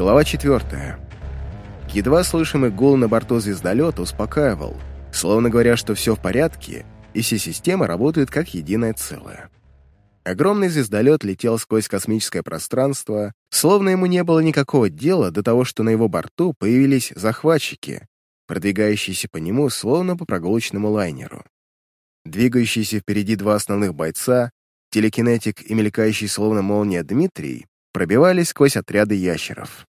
Глава 4. Едва слышимый гул на борту звездолета успокаивал, словно говоря, что все в порядке, и все системы работают как единое целое. Огромный звездолет летел сквозь космическое пространство, словно ему не было никакого дела до того, что на его борту появились захватчики, продвигающиеся по нему словно по прогулочному лайнеру. Двигающиеся впереди два основных бойца, телекинетик и мелькающий словно молния Дмитрий, пробивались сквозь отряды ящеров.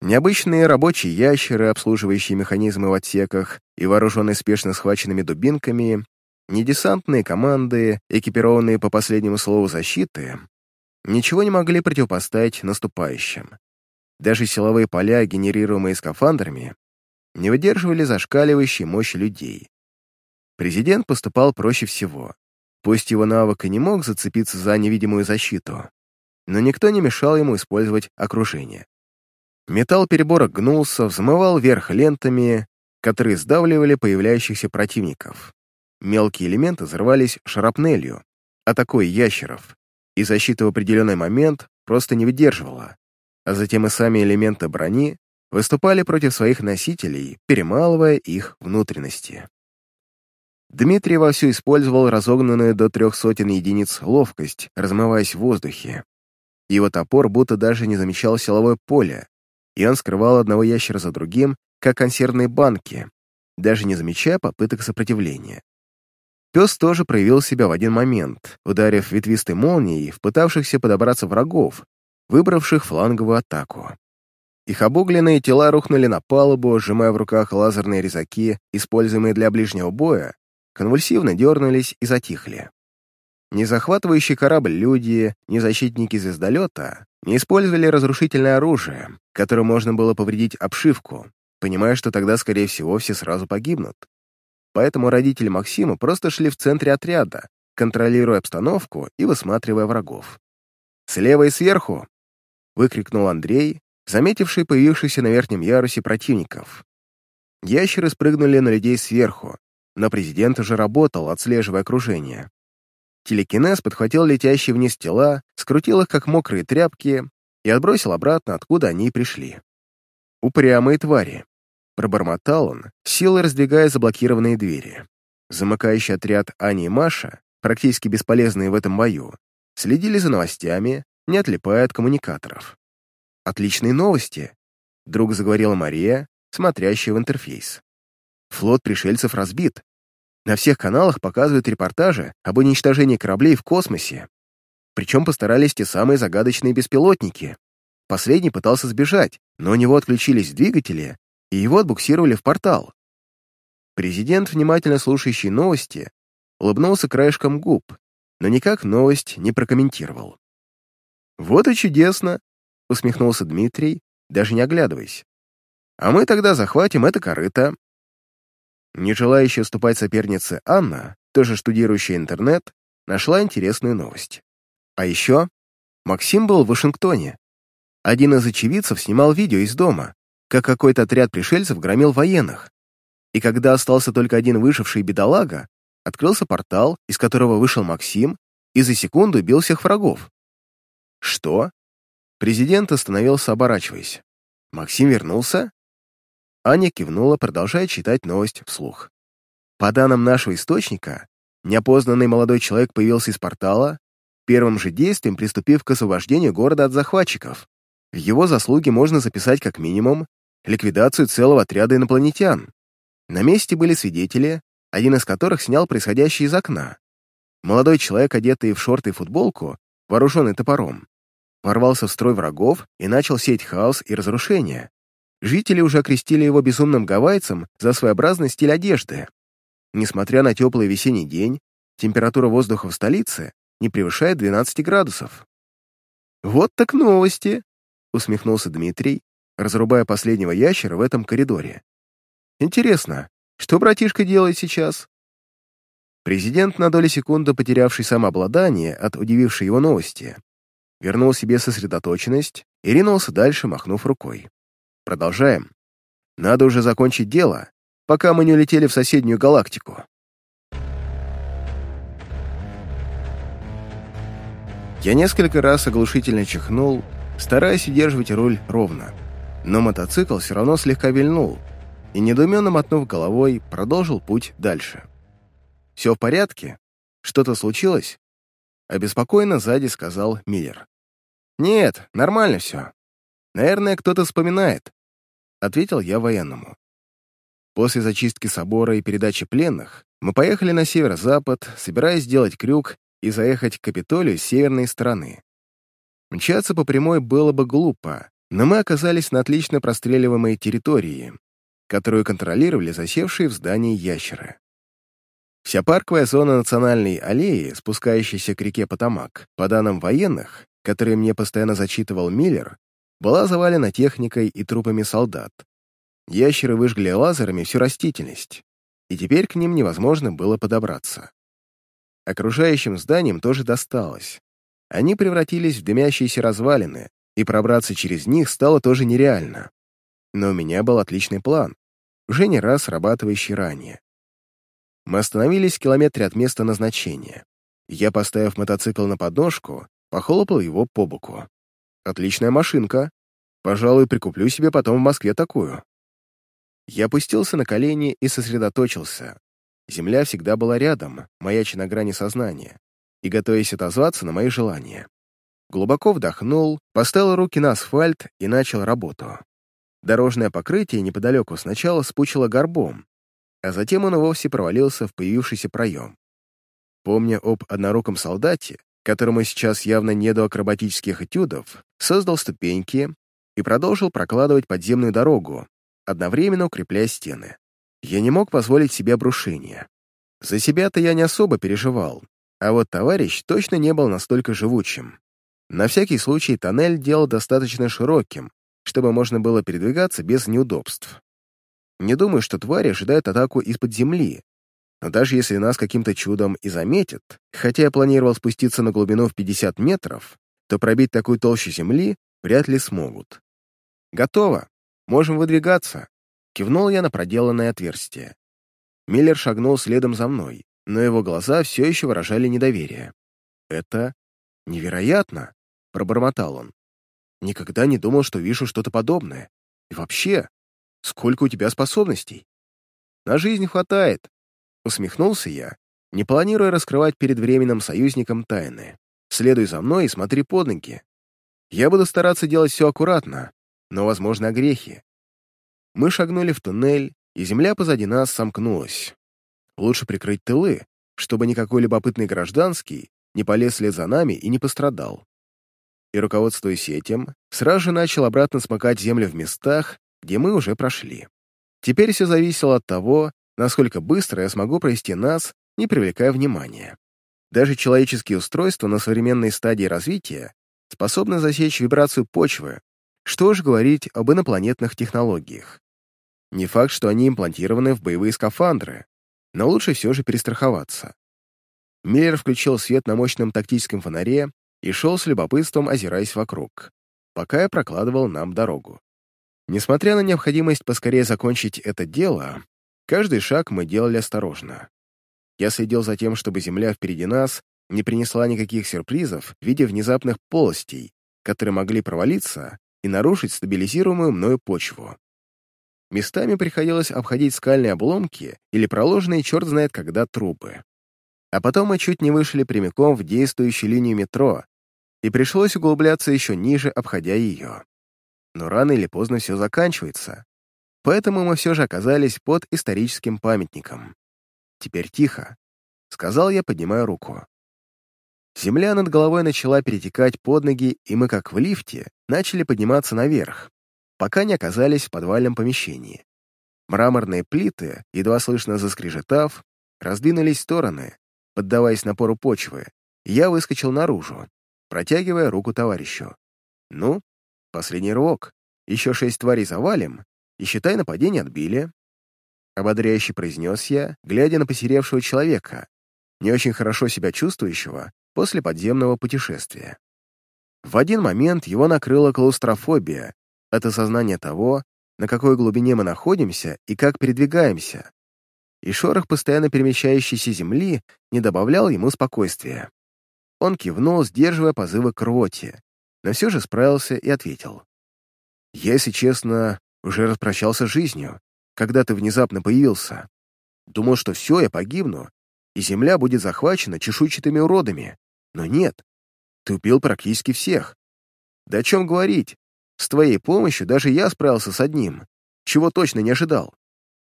Необычные рабочие ящеры, обслуживающие механизмы в отсеках и вооруженные спешно схваченными дубинками, недесантные команды, экипированные по последнему слову защиты, ничего не могли противопоставить наступающим. Даже силовые поля, генерируемые скафандрами, не выдерживали зашкаливающей мощи людей. Президент поступал проще всего. Пусть его навык и не мог зацепиться за невидимую защиту, но никто не мешал ему использовать окружение. Металл переборок гнулся, взмывал вверх лентами, которые сдавливали появляющихся противников. Мелкие элементы взрывались шрапнелью, атакуя ящеров, и защита в определенный момент просто не выдерживала, а затем и сами элементы брони выступали против своих носителей, перемалывая их внутренности. Дмитрий вовсю использовал разогнанную до трех сотен единиц ловкость, размываясь в воздухе. Его топор будто даже не замечал силовое поле, и он скрывал одного ящера за другим, как консервные банки, даже не замечая попыток сопротивления. Пес тоже проявил себя в один момент, ударив ветвистой молнией в пытавшихся подобраться врагов, выбравших фланговую атаку. Их обугленные тела рухнули на палубу, сжимая в руках лазерные резаки, используемые для ближнего боя, конвульсивно дернулись и затихли. Ни захватывающий корабль люди, ни защитники звездолета не использовали разрушительное оружие, которым можно было повредить обшивку, понимая, что тогда, скорее всего, все сразу погибнут. Поэтому родители Максима просто шли в центре отряда, контролируя обстановку и высматривая врагов. «Слева и сверху!» — выкрикнул Андрей, заметивший появившихся на верхнем ярусе противников. Ящеры спрыгнули на людей сверху, но президент уже работал, отслеживая окружение. Телекинез подхватил летящие вниз тела, скрутил их как мокрые тряпки и отбросил обратно, откуда они пришли. «Упрямые твари», — пробормотал он, силой раздвигая заблокированные двери. Замыкающий отряд Ани и Маша, практически бесполезные в этом бою, следили за новостями, не отлипая от коммуникаторов. «Отличные новости», — вдруг заговорила Мария, смотрящая в интерфейс. «Флот пришельцев разбит, на всех каналах показывают репортажи об уничтожении кораблей в космосе. Причем постарались те самые загадочные беспилотники. Последний пытался сбежать, но у него отключились двигатели, и его отбуксировали в портал. Президент, внимательно слушающий новости, улыбнулся краешком губ, но никак новость не прокомментировал. «Вот и чудесно!» — усмехнулся Дмитрий, даже не оглядываясь. «А мы тогда захватим это корыто, не желающая уступать сопернице Анна, тоже штудирующая интернет, нашла интересную новость. А еще Максим был в Вашингтоне. Один из очевидцев снимал видео из дома, как какой-то отряд пришельцев громил военных. И когда остался только один выживший бедолага, открылся портал, из которого вышел Максим, и за секунду бил всех врагов. Что? Президент остановился, оборачиваясь. Максим вернулся? Аня кивнула, продолжая читать новость вслух. По данным нашего источника, неопознанный молодой человек появился из портала, первым же действием приступив к освобождению города от захватчиков. В его заслуги можно записать как минимум ликвидацию целого отряда инопланетян. На месте были свидетели, один из которых снял происходящее из окна. Молодой человек, одетый в шорты и футболку, вооруженный топором, ворвался в строй врагов и начал сеять хаос и разрушение, Жители уже окрестили его безумным гавайцем за своеобразный стиль одежды. Несмотря на теплый весенний день, температура воздуха в столице не превышает 12 градусов. «Вот так новости!» — усмехнулся Дмитрий, разрубая последнего ящера в этом коридоре. «Интересно, что братишка делает сейчас?» Президент, на долю секунды потерявший самообладание от удивившей его новости, вернул себе сосредоточенность и ринулся дальше, махнув рукой. Продолжаем. Надо уже закончить дело, пока мы не улетели в соседнюю галактику. Я несколько раз оглушительно чихнул, стараясь удерживать руль ровно. Но мотоцикл все равно слегка вильнул, и, недоуменно мотнув головой, продолжил путь дальше. «Все в порядке? Что-то случилось?» Обеспокоенно сзади сказал Миллер. «Нет, нормально все. Наверное, кто-то вспоминает», — ответил я военному. После зачистки собора и передачи пленных мы поехали на северо-запад, собираясь сделать крюк и заехать к Капитолию с северной стороны. Мчаться по прямой было бы глупо, но мы оказались на отлично простреливаемой территории, которую контролировали засевшие в здании ящеры. Вся парковая зона национальной аллеи, спускающаяся к реке Потамак, по данным военных, которые мне постоянно зачитывал Миллер, была завалена техникой и трупами солдат. Ящеры выжгли лазерами всю растительность, и теперь к ним невозможно было подобраться. Окружающим зданиям тоже досталось. Они превратились в дымящиеся развалины, и пробраться через них стало тоже нереально. Но у меня был отличный план, уже не раз срабатывающий ранее. Мы остановились в километре от места назначения. Я, поставив мотоцикл на подножку, похлопал его по боку. «Отличная машинка. Пожалуй, прикуплю себе потом в Москве такую». Я опустился на колени и сосредоточился. Земля всегда была рядом, маяча на грани сознания, и готовясь отозваться на мои желания. Глубоко вдохнул, поставил руки на асфальт и начал работу. Дорожное покрытие неподалеку сначала спучило горбом, а затем он вовсе провалился в появившийся проем. Помня об одноруком солдате, которому сейчас явно не до акробатических этюдов, создал ступеньки и продолжил прокладывать подземную дорогу, одновременно укрепляя стены. Я не мог позволить себе обрушения. За себя-то я не особо переживал, а вот товарищ точно не был настолько живучим. На всякий случай тоннель делал достаточно широким, чтобы можно было передвигаться без неудобств. Не думаю, что твари ожидают атаку из-под земли, но даже если нас каким-то чудом и заметят, хотя я планировал спуститься на глубину в 50 метров, то пробить такую толщу земли вряд ли смогут. «Готово. Можем выдвигаться», — кивнул я на проделанное отверстие. Миллер шагнул следом за мной, но его глаза все еще выражали недоверие. «Это невероятно», — пробормотал он. Никогда не думал, что вижу что-то подобное. И вообще, сколько у тебя способностей? На жизнь хватает. Усмехнулся я, не планируя раскрывать перед временным союзником тайны. Следуй за мной и смотри под ноги. Я буду стараться делать все аккуратно, но, возможно, грехи. Мы шагнули в туннель, и земля позади нас сомкнулась. Лучше прикрыть тылы, чтобы никакой любопытный гражданский не полез вслед за нами и не пострадал и, руководствуясь этим, сразу же начал обратно смыкать землю в местах, где мы уже прошли. Теперь все зависело от того, насколько быстро я смогу провести нас, не привлекая внимания. Даже человеческие устройства на современной стадии развития способны засечь вибрацию почвы, что уж говорить об инопланетных технологиях. Не факт, что они имплантированы в боевые скафандры, но лучше все же перестраховаться. Миллер включил свет на мощном тактическом фонаре и шел с любопытством, озираясь вокруг, пока я прокладывал нам дорогу. Несмотря на необходимость поскорее закончить это дело, каждый шаг мы делали осторожно. Я следил за тем, чтобы земля впереди нас не принесла никаких сюрпризов в виде внезапных полостей, которые могли провалиться и нарушить стабилизируемую мною почву. Местами приходилось обходить скальные обломки или проложенные черт знает когда трубы. А потом мы чуть не вышли прямиком в действующую линию метро, и пришлось углубляться еще ниже, обходя ее. Но рано или поздно все заканчивается, поэтому мы все же оказались под историческим памятником. «Теперь тихо», — сказал я, поднимая руку. Земля над головой начала перетекать под ноги, и мы, как в лифте, начали подниматься наверх, пока не оказались в подвальном помещении. Мраморные плиты, едва слышно заскрежетав, раздвинулись в стороны, поддаваясь напору почвы, я выскочил наружу, протягивая руку товарищу. «Ну, последний рывок. Еще шесть тварей завалим, и, считай, нападение отбили». Ободряюще произнес я, глядя на посеревшего человека, не очень хорошо себя чувствующего после подземного путешествия. В один момент его накрыла клаустрофобия от осознания того, на какой глубине мы находимся и как передвигаемся, и шорох постоянно перемещающейся земли не добавлял ему спокойствия. Он кивнул, сдерживая позывы к рвоте, но все же справился и ответил. Я, если честно, уже распрощался с жизнью, когда ты внезапно появился. Думал, что все, я погибну, и земля будет захвачена чешуйчатыми уродами. Но нет, ты убил практически всех. Да о чем говорить? С твоей помощью даже я справился с одним, чего точно не ожидал.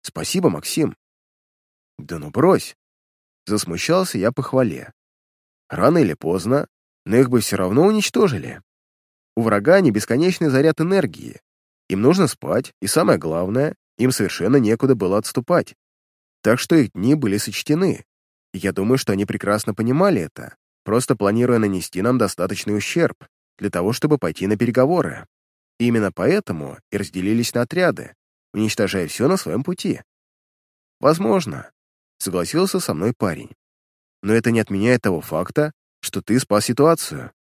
Спасибо, Максим. Да ну брось. Засмущался я по хвале. Рано или поздно, но их бы все равно уничтожили. У врага не бесконечный заряд энергии. Им нужно спать, и самое главное, им совершенно некуда было отступать. Так что их дни были сочтены. И я думаю, что они прекрасно понимали это, просто планируя нанести нам достаточный ущерб для того, чтобы пойти на переговоры. И именно поэтому и разделились на отряды, уничтожая все на своем пути. Возможно, согласился со мной парень. Но это не отменяет того факта, что ты спас ситуацию.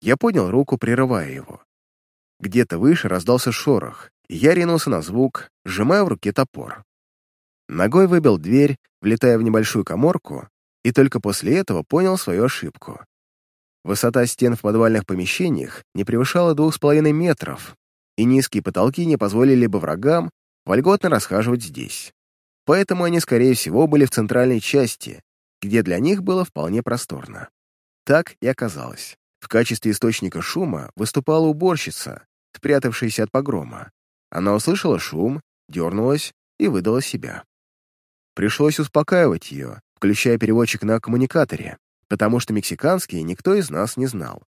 Я поднял руку, прерывая его. Где-то выше раздался шорох, и я ринулся на звук, сжимая в руке топор. Ногой выбил дверь, влетая в небольшую коморку, и только после этого понял свою ошибку. Высота стен в подвальных помещениях не превышала двух с половиной метров, и низкие потолки не позволили бы врагам вольготно расхаживать здесь. Поэтому они, скорее всего, были в центральной части, где для них было вполне просторно. Так и оказалось. В качестве источника шума выступала уборщица, спрятавшаяся от погрома. Она услышала шум, дернулась и выдала себя. Пришлось успокаивать ее, включая переводчик на коммуникаторе, потому что мексиканский никто из нас не знал.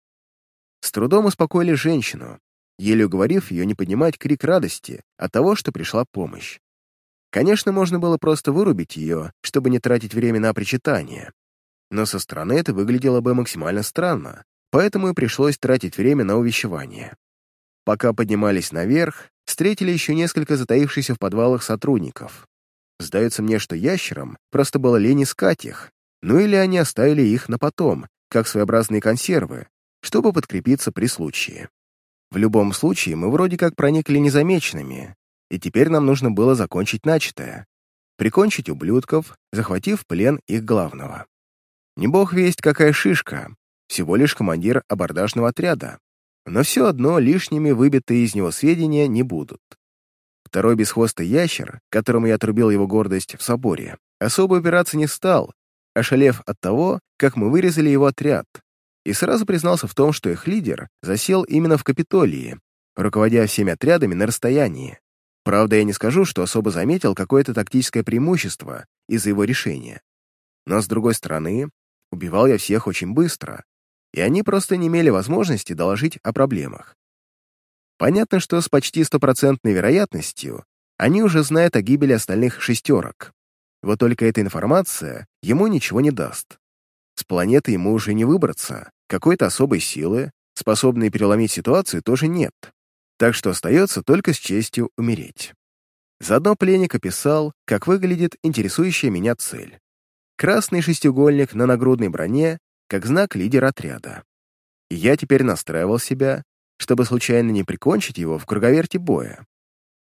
С трудом успокоили женщину, еле уговорив ее не поднимать крик радости от того, что пришла помощь. Конечно, можно было просто вырубить ее, чтобы не тратить время на причитание. Но со стороны это выглядело бы максимально странно, поэтому и пришлось тратить время на увещевание. Пока поднимались наверх, встретили еще несколько затаившихся в подвалах сотрудников. Сдается мне, что ящерам просто было лень искать их, ну или они оставили их на потом, как своеобразные консервы, чтобы подкрепиться при случае. В любом случае, мы вроде как проникли незамеченными, и теперь нам нужно было закончить начатое — прикончить ублюдков, захватив плен их главного. Не бог весть, какая шишка, всего лишь командир абордажного отряда, но все одно лишними выбитые из него сведения не будут. Второй бесхвостый ящер, которому я отрубил его гордость в соборе, особо упираться не стал, ошалев от того, как мы вырезали его отряд, и сразу признался в том, что их лидер засел именно в Капитолии, руководя всеми отрядами на расстоянии. Правда, я не скажу, что особо заметил какое-то тактическое преимущество из-за его решения. Но, с другой стороны, убивал я всех очень быстро, и они просто не имели возможности доложить о проблемах. Понятно, что с почти стопроцентной вероятностью они уже знают о гибели остальных шестерок. Вот только эта информация ему ничего не даст. С планеты ему уже не выбраться, какой-то особой силы, способной переломить ситуацию, тоже нет. Так что остается только с честью умереть. Заодно пленник описал, как выглядит интересующая меня цель. Красный шестиугольник на нагрудной броне как знак лидера отряда. И я теперь настраивал себя, чтобы случайно не прикончить его в круговерте боя.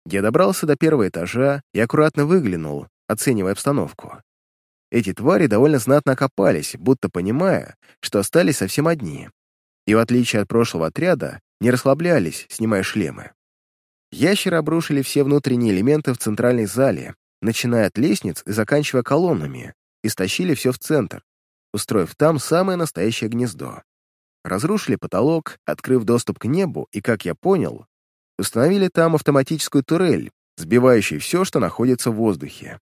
Я добрался до первого этажа и аккуратно выглянул, оценивая обстановку. Эти твари довольно знатно окопались, будто понимая, что остались совсем одни. И в отличие от прошлого отряда, не расслаблялись, снимая шлемы. Ящеры обрушили все внутренние элементы в центральной зале, начиная от лестниц и заканчивая колоннами, и стащили все в центр, устроив там самое настоящее гнездо. Разрушили потолок, открыв доступ к небу, и, как я понял, установили там автоматическую турель, сбивающую все, что находится в воздухе.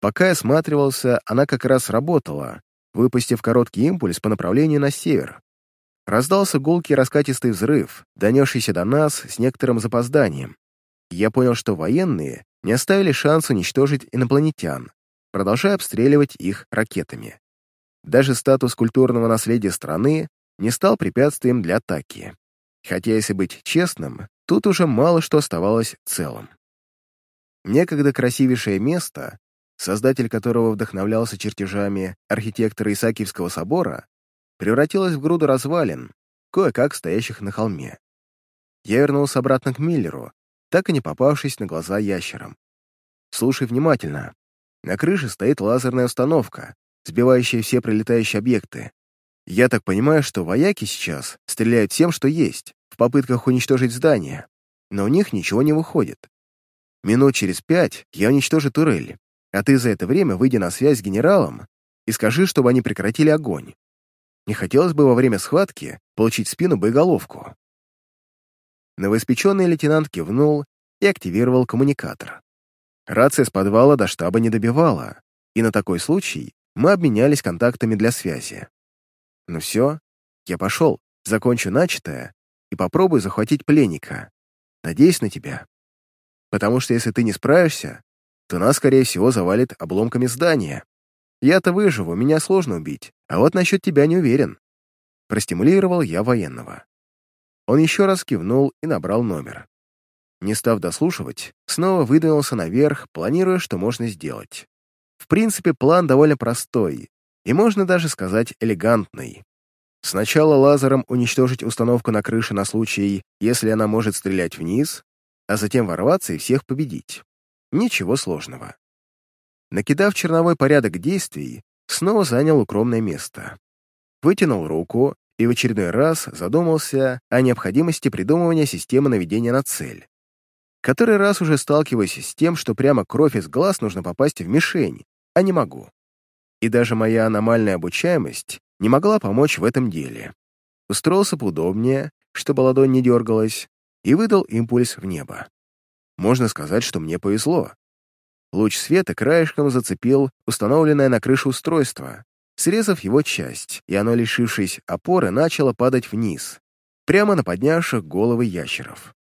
Пока я осматривался, она как раз работала, выпустив короткий импульс по направлению на север. Раздался гулкий раскатистый взрыв, донесшийся до нас с некоторым запозданием. Я понял, что военные не оставили шанс уничтожить инопланетян, продолжая обстреливать их ракетами. Даже статус культурного наследия страны не стал препятствием для атаки. Хотя, если быть честным, тут уже мало что оставалось целым. Некогда красивейшее место, создатель которого вдохновлялся чертежами архитектора Исаакиевского собора, превратилось в груду развалин, кое-как стоящих на холме. Я вернулся обратно к Миллеру, так и не попавшись на глаза ящерам. Слушай внимательно. На крыше стоит лазерная установка, сбивающие все прилетающие объекты. Я так понимаю, что вояки сейчас стреляют всем, что есть, в попытках уничтожить здание. но у них ничего не выходит. Минут через пять я уничтожу турель, а ты за это время выйди на связь с генералом и скажи, чтобы они прекратили огонь. Не хотелось бы во время схватки получить спину боеголовку. Новоиспеченный лейтенант кивнул и активировал коммуникатор. Рация с подвала до штаба не добивала, и на такой случай мы обменялись контактами для связи. Ну все, я пошел, закончу начатое и попробую захватить пленника. Надеюсь на тебя. Потому что если ты не справишься, то нас, скорее всего, завалит обломками здания. Я-то выживу, меня сложно убить, а вот насчет тебя не уверен. Простимулировал я военного. Он еще раз кивнул и набрал номер. Не став дослушивать, снова выдвинулся наверх, планируя, что можно сделать. В принципе, план довольно простой, и можно даже сказать элегантный. Сначала лазером уничтожить установку на крыше на случай, если она может стрелять вниз, а затем ворваться и всех победить. Ничего сложного. Накидав черновой порядок действий, снова занял укромное место. Вытянул руку и в очередной раз задумался о необходимости придумывания системы наведения на цель. Который раз уже сталкиваюсь с тем, что прямо кровь из глаз нужно попасть в мишень, а не могу. И даже моя аномальная обучаемость не могла помочь в этом деле. Устроился поудобнее, чтобы ладонь не дергалась, и выдал импульс в небо. Можно сказать, что мне повезло. Луч света краешком зацепил установленное на крыше устройство, срезав его часть, и оно, лишившись опоры, начало падать вниз, прямо на поднявших головы ящеров.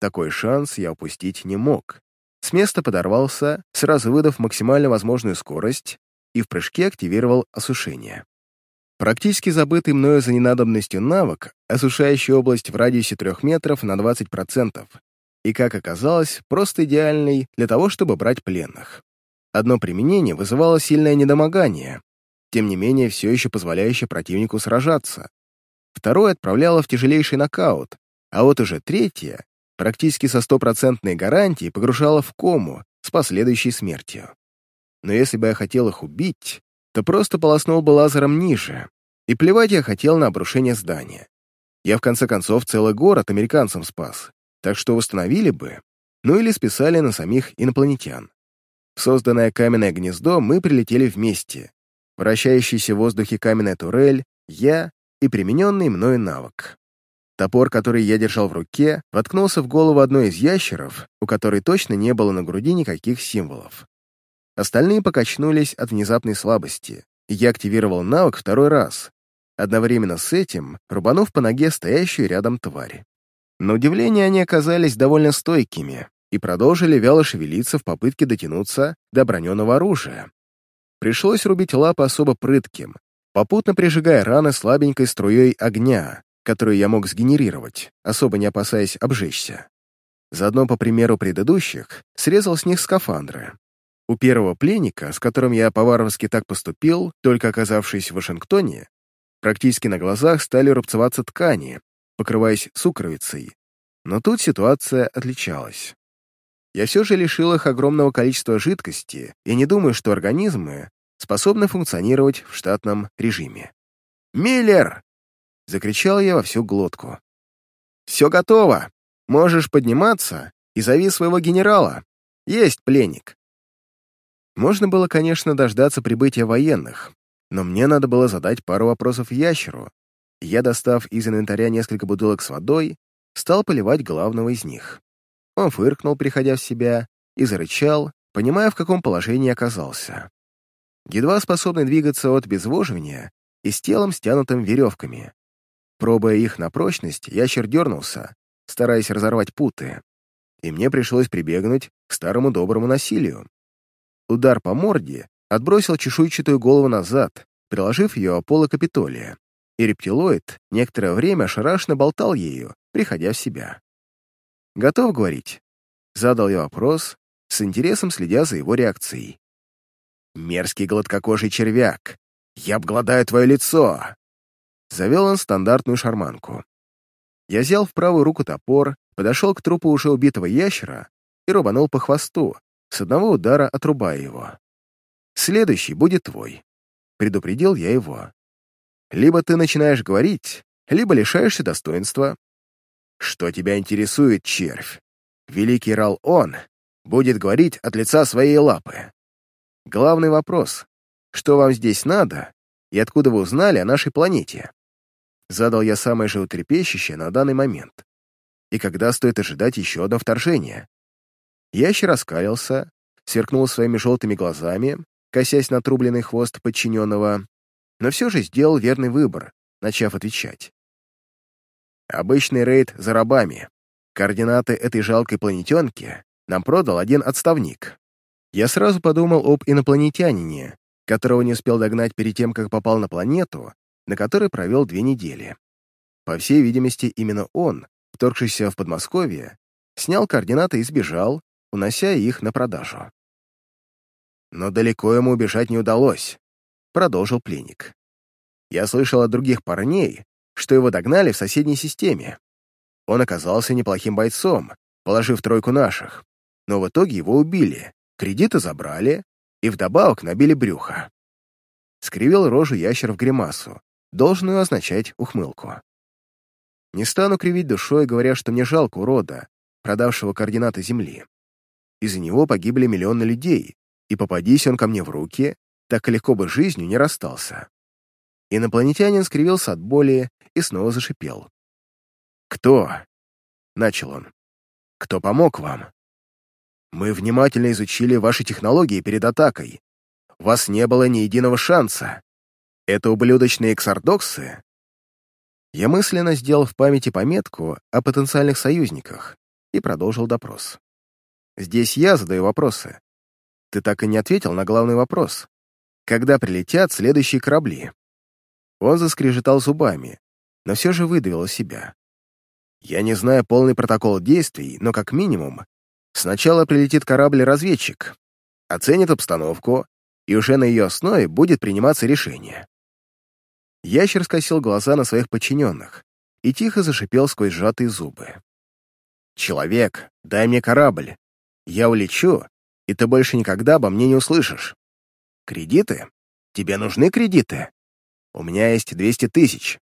Такой шанс я упустить не мог. С места подорвался, сразу выдав максимально возможную скорость, и в прыжке активировал осушение. Практически забытый мною за ненадобностью навык, осушающий область в радиусе 3 метров на 20%, и, как оказалось, просто идеальный для того, чтобы брать пленных. Одно применение вызывало сильное недомогание, тем не менее все еще позволяющее противнику сражаться. Второе отправляло в тяжелейший нокаут, а вот уже третье практически со стопроцентной гарантией погружало в кому с последующей смертью. Но если бы я хотел их убить, то просто полоснул бы лазером ниже, и плевать я хотел на обрушение здания. Я, в конце концов, целый город американцам спас, так что восстановили бы, ну или списали на самих инопланетян. В созданное каменное гнездо мы прилетели вместе. Вращающийся в воздухе каменная турель, я и примененный мной навык. Топор, который я держал в руке, воткнулся в голову одной из ящеров, у которой точно не было на груди никаких символов. Остальные покачнулись от внезапной слабости, и я активировал навык второй раз, одновременно с этим рубанув по ноге стоящую рядом тварь. На удивление они оказались довольно стойкими и продолжили вяло шевелиться в попытке дотянуться до броненого оружия. Пришлось рубить лапы особо прытким, попутно прижигая раны слабенькой струей огня, которую я мог сгенерировать, особо не опасаясь обжечься. Заодно, по примеру предыдущих, срезал с них скафандры, у первого пленника, с которым я по-варварски так поступил, только оказавшись в Вашингтоне, практически на глазах стали рубцеваться ткани, покрываясь сукровицей. Но тут ситуация отличалась. Я все же лишил их огромного количества жидкости и не думаю, что организмы способны функционировать в штатном режиме. «Миллер!» — закричал я во всю глотку. «Все готово! Можешь подниматься и зови своего генерала. Есть пленник!» Можно было, конечно, дождаться прибытия военных, но мне надо было задать пару вопросов ящеру. Я, достав из инвентаря несколько бутылок с водой, стал поливать главного из них. Он фыркнул, приходя в себя, и зарычал, понимая, в каком положении оказался. Едва способный двигаться от безвоживания и с телом, стянутым веревками. Пробуя их на прочность, ящер дернулся, стараясь разорвать путы, и мне пришлось прибегнуть к старому доброму насилию. Удар по морде отбросил чешуйчатую голову назад, приложив ее о полы Капитолия, и рептилоид некоторое время ошарашенно болтал ею, приходя в себя. «Готов говорить?» — задал я вопрос, с интересом следя за его реакцией. «Мерзкий гладкокожий червяк! Я обгладаю твое лицо!» Завел он стандартную шарманку. Я взял в правую руку топор, подошел к трупу уже убитого ящера и рубанул по хвосту, с одного удара отрубая его. «Следующий будет твой», — предупредил я его. «Либо ты начинаешь говорить, либо лишаешься достоинства». «Что тебя интересует, червь?» Великий Рал-Он будет говорить от лица своей лапы. Главный вопрос — что вам здесь надо и откуда вы узнали о нашей планете? Задал я самое животрепещущее на данный момент. И когда стоит ожидать еще одно вторжение? Ящер раскалился, сверкнул своими желтыми глазами, косясь на трубленный хвост подчиненного, но все же сделал верный выбор, начав отвечать. Обычный рейд за рабами. Координаты этой жалкой планетенки нам продал один отставник. Я сразу подумал об инопланетянине, которого не успел догнать перед тем, как попал на планету, на которой провел две недели. По всей видимости, именно он, вторгшийся в Подмосковье, снял координаты и сбежал, унося их на продажу. Но далеко ему убежать не удалось, продолжил пленник. Я слышал от других парней, что его догнали в соседней системе. Он оказался неплохим бойцом, положив тройку наших, но в итоге его убили, кредиты забрали и вдобавок набили брюхо. Скривил рожу ящер в гримасу, должную означать ухмылку. Не стану кривить душой, говоря, что мне жалко урода, продавшего координаты Земли. Из-за него погибли миллионы людей, и попадись он ко мне в руки, так легко бы жизнью не расстался. Инопланетянин скривился от боли и снова зашипел. «Кто?» — начал он. «Кто помог вам?» «Мы внимательно изучили ваши технологии перед атакой. Вас не было ни единого шанса. Это ублюдочные эксардоксы?» Я мысленно сделал в памяти пометку о потенциальных союзниках и продолжил допрос. «Здесь я задаю вопросы. Ты так и не ответил на главный вопрос. Когда прилетят следующие корабли?» Он заскрежетал зубами, но все же выдавил себя. «Я не знаю полный протокол действий, но как минимум сначала прилетит корабль-разведчик, оценит обстановку, и уже на ее основе будет приниматься решение». Ящер скосил глаза на своих подчиненных и тихо зашипел сквозь сжатые зубы. «Человек, дай мне корабль. Я улечу, и ты больше никогда обо мне не услышишь. Кредиты? Тебе нужны кредиты? У меня есть 200 тысяч.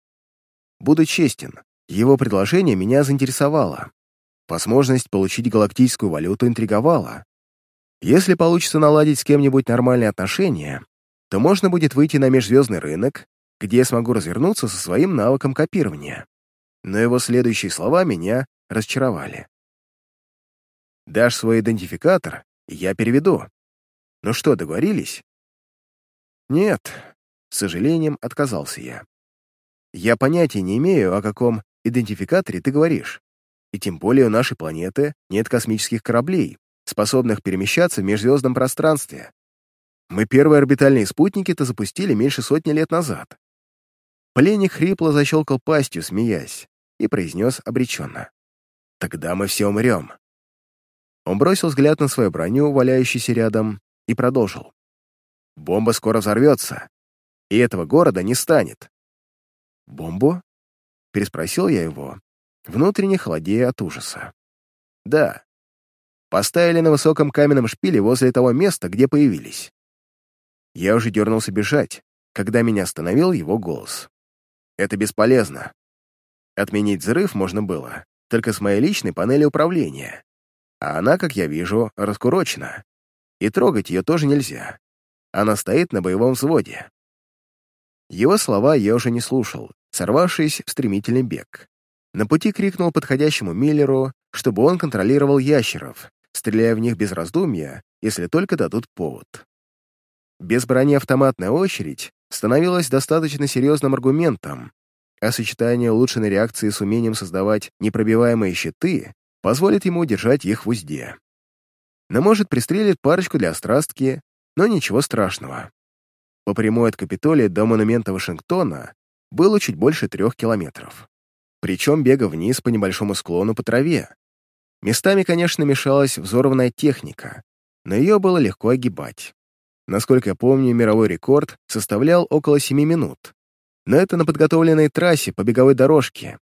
Буду честен, его предложение меня заинтересовало. Возможность получить галактическую валюту интриговала. Если получится наладить с кем-нибудь нормальные отношения, то можно будет выйти на межзвездный рынок, где я смогу развернуться со своим навыком копирования. Но его следующие слова меня разочаровали. «Дашь свой идентификатор, и я переведу. Ну что, договорились?» «Нет», — с сожалением отказался я. Я понятия не имею, о каком идентификаторе ты говоришь. И тем более у нашей планеты нет космических кораблей, способных перемещаться в межзвездном пространстве. Мы первые орбитальные спутники-то запустили меньше сотни лет назад. Пленник хрипло защелкал пастью, смеясь, и произнес обреченно. «Тогда мы все умрем». Он бросил взгляд на свою броню, валяющуюся рядом, и продолжил. «Бомба скоро взорвется, и этого города не станет. «Бомбу?» — переспросил я его, внутренне холодея от ужаса. «Да. Поставили на высоком каменном шпиле возле того места, где появились. Я уже дернулся бежать, когда меня остановил его голос. Это бесполезно. Отменить взрыв можно было только с моей личной панели управления, а она, как я вижу, раскурочена, и трогать ее тоже нельзя. Она стоит на боевом взводе. Его слова я уже не слушал, сорвавшись в стремительный бег. На пути крикнул подходящему Миллеру, чтобы он контролировал ящеров, стреляя в них без раздумья, если только дадут повод. Без брони автоматная очередь становилась достаточно серьезным аргументом, а сочетание улучшенной реакции с умением создавать непробиваемые щиты позволит ему удержать их в узде. Но может пристрелит парочку для острастки, но ничего страшного. По прямой от Капитолия до монумента Вашингтона было чуть больше трех километров. Причем бега вниз по небольшому склону по траве. Местами, конечно, мешалась взорванная техника, но ее было легко огибать. Насколько я помню, мировой рекорд составлял около 7 минут. Но это на подготовленной трассе по беговой дорожке.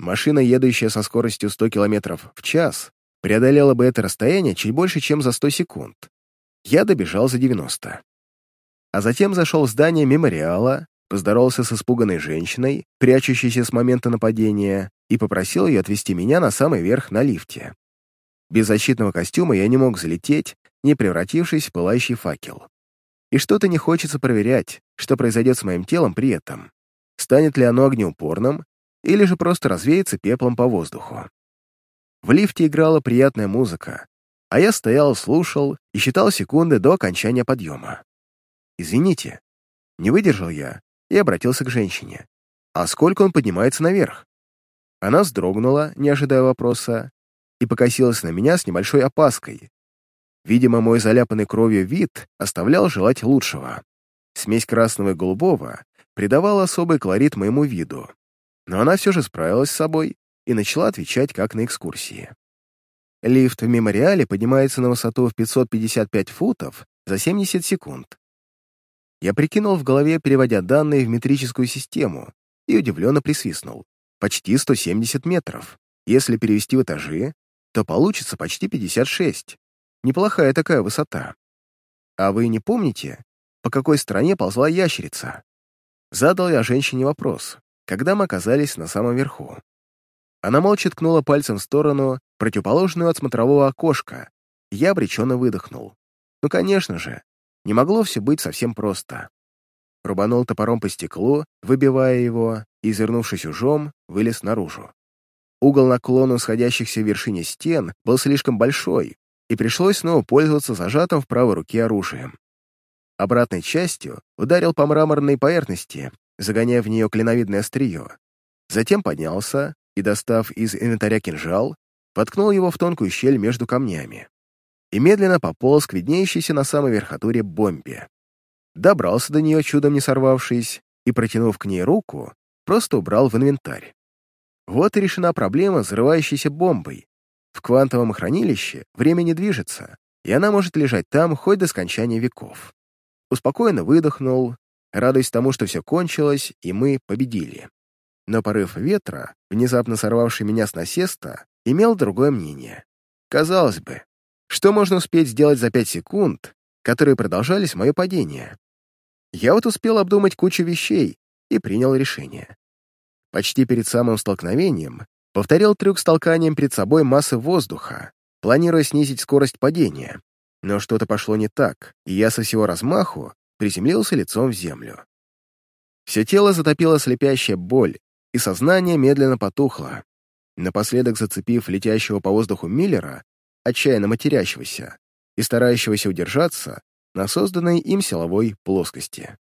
Машина, едущая со скоростью 100 км в час, преодолела бы это расстояние чуть больше, чем за 100 секунд. Я добежал за 90. А затем зашел в здание мемориала, поздоровался с испуганной женщиной, прячущейся с момента нападения, и попросил ее отвезти меня на самый верх на лифте. Без защитного костюма я не мог залететь, не превратившись в пылающий факел. И что-то не хочется проверять, что произойдет с моим телом при этом. Станет ли оно огнеупорным, или же просто развеется пеплом по воздуху. В лифте играла приятная музыка, а я стоял, слушал и считал секунды до окончания подъема. «Извините», — не выдержал я и обратился к женщине. «А сколько он поднимается наверх?» Она вздрогнула, не ожидая вопроса, и покосилась на меня с небольшой опаской. Видимо, мой заляпанный кровью вид оставлял желать лучшего. Смесь красного и голубого придавала особый колорит моему виду. Но она все же справилась с собой и начала отвечать как на экскурсии. Лифт в мемориале поднимается на высоту в 555 футов за 70 секунд. Я прикинул в голове, переводя данные в метрическую систему, и удивленно присвистнул. Почти 170 метров. Если перевести в этажи, то получится почти 56. Неплохая такая высота. А вы не помните, по какой стороне ползла ящерица? Задал я женщине вопрос, когда мы оказались на самом верху. Она молча ткнула пальцем в сторону, противоположную от смотрового окошка. Я обреченно выдохнул. Ну, конечно же, не могло все быть совсем просто. Рубанул топором по стеклу, выбивая его, и, извернувшись ужом, вылез наружу. Угол наклона сходящихся вершине стен был слишком большой, и пришлось снова пользоваться зажатым в правой руке оружием. Обратной частью ударил по мраморной поверхности, загоняя в нее клиновидное острие. Затем поднялся и, достав из инвентаря кинжал, воткнул его в тонкую щель между камнями и медленно пополз к виднеющейся на самой верхотуре бомбе. Добрался до нее, чудом не сорвавшись, и, протянув к ней руку, просто убрал в инвентарь. Вот и решена проблема взрывающейся бомбой. В квантовом хранилище время не движется, и она может лежать там хоть до скончания веков. Успокоенно выдохнул, радуясь тому, что все кончилось, и мы победили. Но порыв ветра, внезапно сорвавший меня с насеста, имел другое мнение. Казалось бы, что можно успеть сделать за пять секунд, которые продолжались мое падение? Я вот успел обдумать кучу вещей и принял решение. Почти перед самым столкновением повторил трюк с толканием перед собой массы воздуха, планируя снизить скорость падения. Но что-то пошло не так, и я со всего размаху приземлился лицом в землю. Все тело затопило слепящая боль, и сознание медленно потухло. Напоследок зацепив летящего по воздуху Миллера, отчаянно матерящегося и старающегося удержаться на созданной им силовой плоскости.